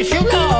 if you